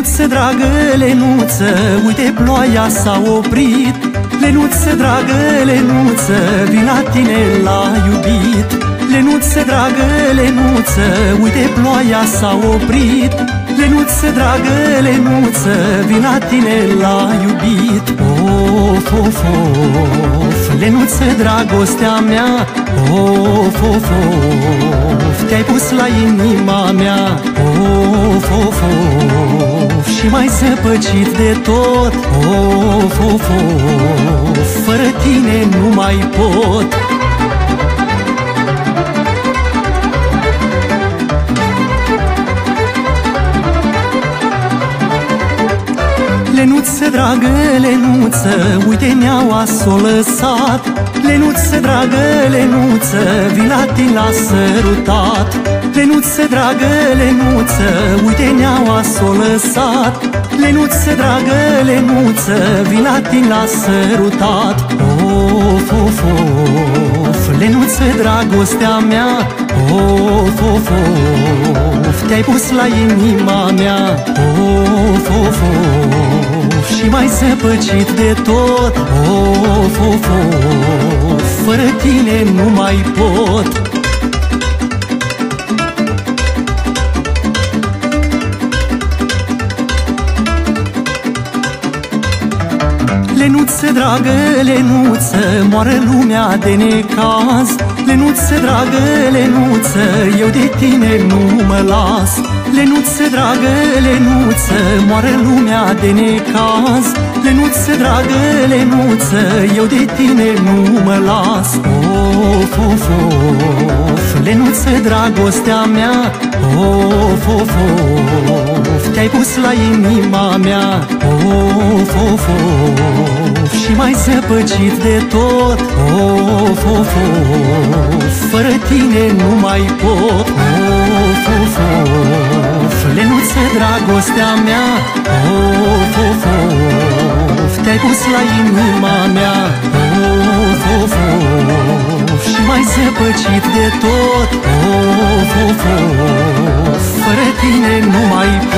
Lenuță, dragă, lenuță, uite ploaia s-a oprit. Lenuță, dragă, lenuță, vin la tine la iubit. Lenuță, dragă, lenuță, uite ploaia s-a oprit. Lenuță, dragă, lenuță, vin la tine la iubit. Of, of, of, lenuță, dragostea mea Of, of, of, te-ai pus la inima mea. Of, of, of, și mai zăpăcit de tot. Of, of, of, fără tine nu mai pot Lenuță, dragă, lenuță, uite neaua s-o lăsat. Lenuță, dragă, lenuță, vin la tine la sărutat. Lenuță, dragă, lenuță, uite neaua s-o lăsat. Lenuță, dragă, lenuță, vin la tine la sărutat. Of, of, of, lenuță, dragostea mea Of, of, of, te-ai pus la inima mea. Of, of, of și mai zăpăcit de tot. Of, of, of, fără tine nu mai pot Lenuță, dragă, lenuță, moară lumea de necaz. Lenuță, dragă, lenuță, eu de tine nu mă las. Lenuță, dragă, lenuță, moară lumea de necaz. Lenuță, dragă, lenuță, eu de tine nu mă las. Of, of, of, lenuță, dragostea mea. Of, of, of, te-ai pus la inima mea Of, of, of, și mai zăpăcit de tot. Of, of, of, fără tine nu mai pot. Of, of, of, lenuță, dragostea mea. Of, of, of, te-ai pus la inima mea. Of, of, of, și mai zăpăcit de tot. Of, of, of, fără tine nu mai pot